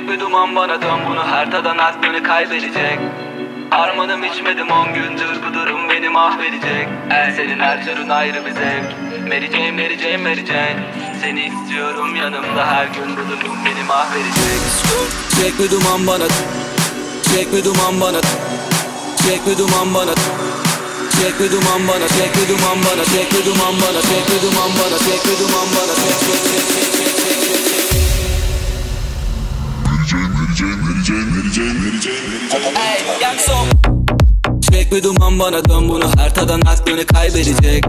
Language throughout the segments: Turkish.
Çek bir duman bana dön bunu her tadan aklını kaybedecek. Harmanım içmedim on gündür bu durum beni mahvedecek. El senin her türün ayrı bir zevk. Jane, Mary Jane Seni istiyorum yanımda her gün bu durum beni mahvedecek. Çek bir duman bana Çek bir duman bana Çek bir duman bana Çek bir duman bana, çek bir duman bana, çek bir duman bana, çek bir duman bana, çek bir duman bana, çek çek çek çek Ey, Yakson Çek bir duman bana dön bunu her tadan aklını kaybedecek.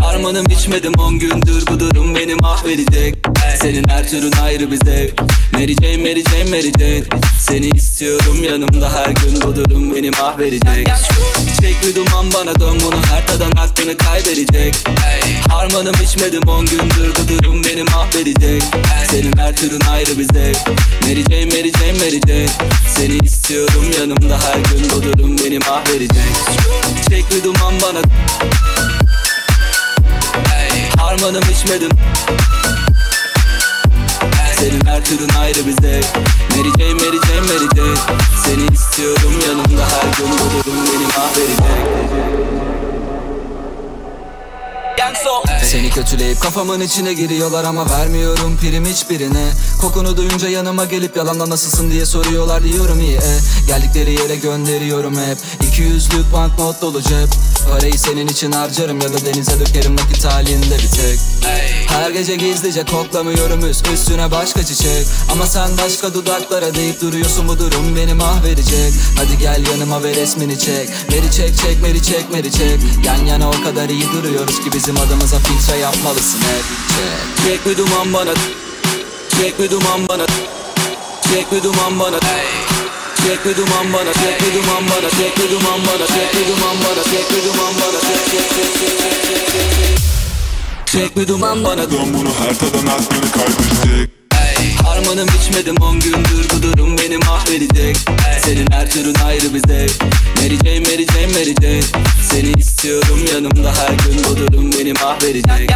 Harmanım içmedim on gündür bu durum beni mahvedecek. Senin her türün ayrı bir zevk Mary Jane, Mary Jane, Mary Jane Seni istiyorum yanımda her gün bu durum beni mahvedecek Çek bir duman bana dön bunu her tadan aklını kaybedecek. Harmanım içmedim on gündür bu durum beni mahvedecek Senin her türün ayrı bir zevk. Mary Jane, Mary Jane, Mary Jane Seni istiyorum yanımda her gün bu durum beni mahvedecek Çek bir duman bana Harmanım içmedim her türün ayrı bir zevk Mary Jane, Mary Jane, Mary Jane. Seni istiyorum yanımda her gün bu durum beni mahvedecek seni kötüleyip kafamın içine giriyorlar ama vermiyorum prim hiçbirine. Kokunu duyunca yanıma gelip yalanla nasılsın diye soruyorlar diyorum iyi e. Geldikleri yere gönderiyorum hep. 200'lük banknot dolu cep. Parayı senin için harcarım ya da denize dökerim nakit halinde bir tek. Her gece gizlice koklamıyorum üst üstüne başka çiçek. Ama sen başka dudaklara deyip duruyorsun bu durum beni mahvedecek. Hadi gel yanıma ve resmini çek. Meri çek çek meri çek meri çek. Yan yana o kadar iyi duruyoruz ki bizim adımıza filtre yapmalısın. Hep Çek Çek bir duman bana. Çek bir duman bana. Çek bir duman bana. Çek bir duman bana, çek bir duman bana, çek bir duman bana, çek bir duman bana, çek bir duman bana, çek çek çek çek çek çek çek Çek bir duman bana, Dön bunu her tadan aklını kaybedecek harmanım içmedim on gündür. Bu durum beni mahvedecek Senin her türün ayrı bir zevk Mary Jane Seni istiyorum. Yanımda her gün bu durum beni mahvedecek.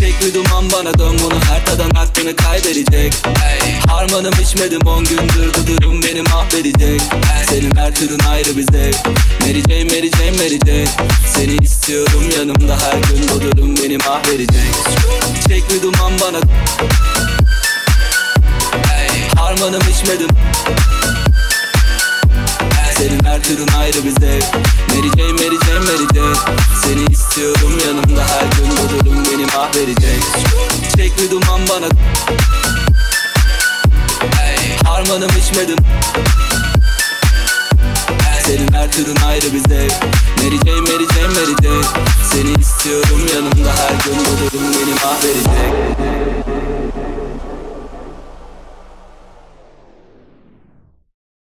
Çek bir duman bana dön bunu her tadan aklını kaybedecek. Harmanım içmedim on gündür bu durum beni mahvedecek. Senin her türün ayrı bir zevk Mary Jane, Mary Jane, Mary Jane Seni istiyorum yanımda her gün bu durum beni mahvedecek. Çek bir duman bana Harmanım içmedim. Senin her türün ayrı bir zevk seni istiyorum yanımda her gün bu durum beni mahvedecek. Çiçek bir duman bana. Hey, Harmanım içmedim. Senin her türün ayrı bir zevk Mary Jane, Mary Jane, Mary Jane Seni istiyorum yanımda her gün bu durum beni mahvedecek.